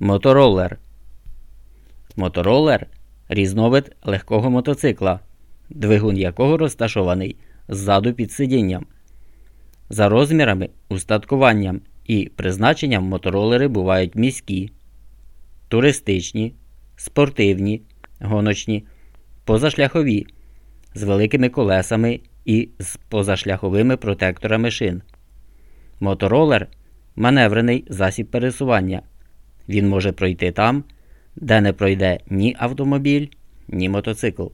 Мотороллер. Мотороллер різновид легкого мотоцикла, двигун якого розташований ззаду під сидінням. За розмірами, устаткуванням і призначенням моторолери бувають міські, туристичні, спортивні, гоночні, позашляхові з великими колесами і з позашляховими протекторами шин. Моторолер маневрений засіб пересування. Він може пройти там, де не пройде ні автомобіль, ні мотоцикл.